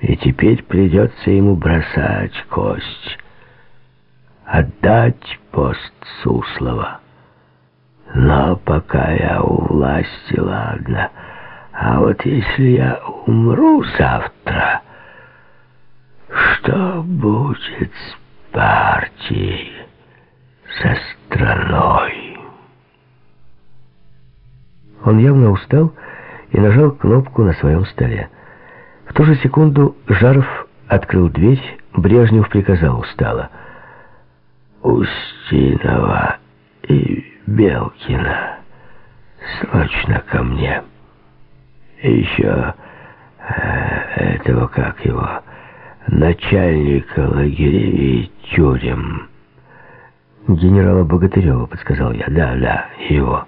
И теперь придется ему бросать кость, отдать пост Суслова. Но пока я у власти, ладно. А вот если я умру завтра, что будет с партией, со страной? Он явно устал и нажал кнопку на своем столе. В ту же секунду Жаров открыл дверь, Брежнев приказал устало. «Устинова и Белкина, срочно ко мне. Еще э, этого, как его, начальника лагерей и тюрем». «Генерала Богатырева», — подсказал я. «Да, да, его».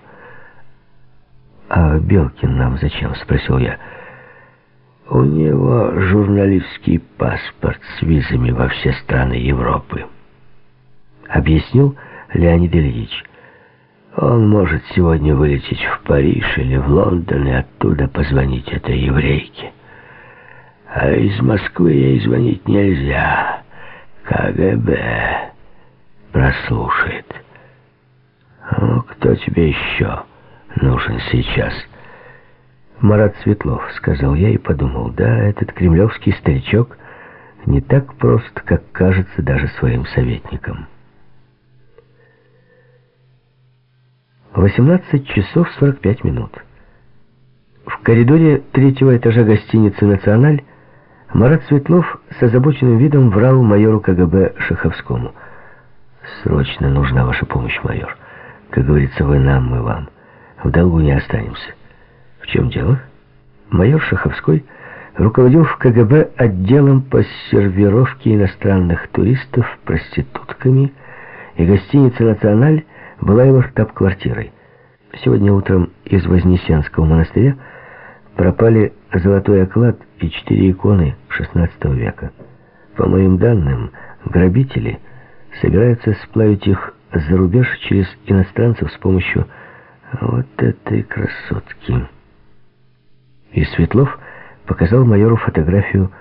«А Белкин нам зачем?» — спросил я. У него журналистский паспорт с визами во все страны Европы. Объяснил Леонид Ильич. Он может сегодня вылететь в Париж или в Лондон и оттуда позвонить этой еврейке. А из Москвы ей звонить нельзя. КГБ прослушает. Ну, кто тебе еще нужен сейчас?» «Марат Светлов», — сказал я и подумал, да, этот кремлевский старичок не так прост, как кажется даже своим советникам. 18 часов 45 минут. В коридоре третьего этажа гостиницы «Националь» Марат Светлов с озабоченным видом врал майору КГБ Шаховскому. «Срочно нужна ваша помощь, майор. Как говорится, вы нам, мы вам. В долгу не останемся». Чем дело? Майор Шаховской руководил в КГБ отделом по сервировке иностранных туристов проститутками, и гостиница «Националь» была его штаб-квартирой. Сегодня утром из Вознесенского монастыря пропали золотой оклад и четыре иконы XVI века. По моим данным, грабители собираются сплавить их за рубеж через иностранцев с помощью вот этой красотки. И Светлов показал майору фотографию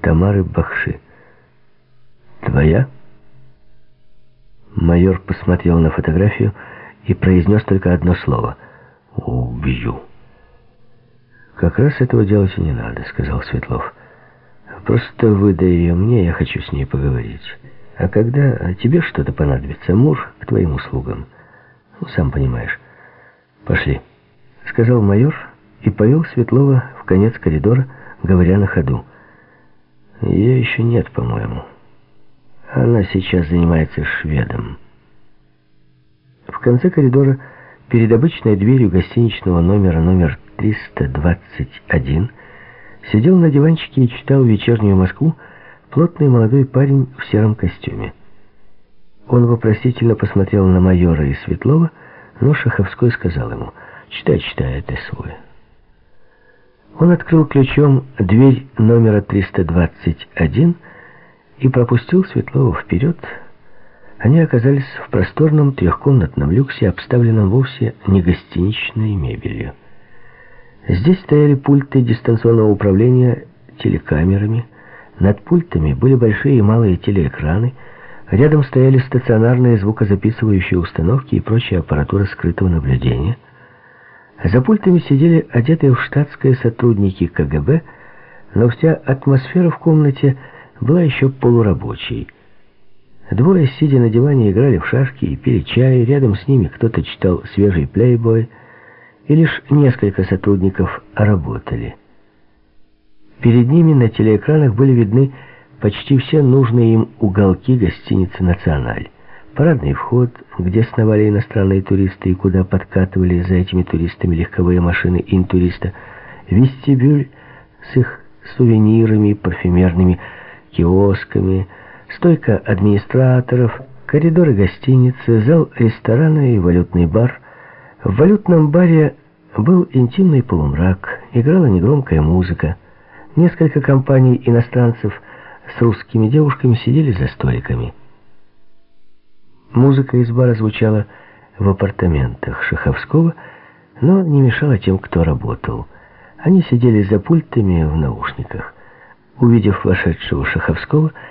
Тамары Бахши. «Твоя?» Майор посмотрел на фотографию и произнес только одно слово. «Убью». «Как раз этого делать и не надо», — сказал Светлов. «Просто выдай ее мне, я хочу с ней поговорить. А когда тебе что-то понадобится, муж к твоим услугам. Ну, сам понимаешь. Пошли», — сказал майор, — и повел Светлова в конец коридора, говоря на ходу. Ее еще нет, по-моему. Она сейчас занимается шведом. В конце коридора, перед обычной дверью гостиничного номера номер 321, сидел на диванчике и читал «Вечернюю Москву» плотный молодой парень в сером костюме. Он вопросительно посмотрел на майора и Светлова, но Шаховской сказал ему «Читай, читай, это свой». Он открыл ключом дверь номера 321 и пропустил Светлова вперед. Они оказались в просторном трехкомнатном люксе, обставленном вовсе не гостиничной мебелью. Здесь стояли пульты дистанционного управления телекамерами, над пультами были большие и малые телеэкраны, рядом стояли стационарные звукозаписывающие установки и прочая аппаратура скрытого наблюдения — за пультами сидели одетые в штатское сотрудники КГБ, но вся атмосфера в комнате была еще полурабочей. Двое, сидя на диване, играли в шашки и пили чай, рядом с ними кто-то читал свежий плейбой, и лишь несколько сотрудников работали. Перед ними на телеэкранах были видны почти все нужные им уголки гостиницы «Националь». Парадный вход, где сновали иностранные туристы и куда подкатывали за этими туристами легковые машины интуриста, вестибюль с их сувенирами, парфюмерными киосками, стойка администраторов, коридоры гостиницы, зал ресторана и валютный бар. В валютном баре был интимный полумрак, играла негромкая музыка. Несколько компаний иностранцев с русскими девушками сидели за столиками. Музыка из бара звучала в апартаментах Шаховского, но не мешала тем, кто работал. Они сидели за пультами в наушниках. Увидев вошедшего Шаховского,